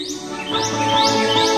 Música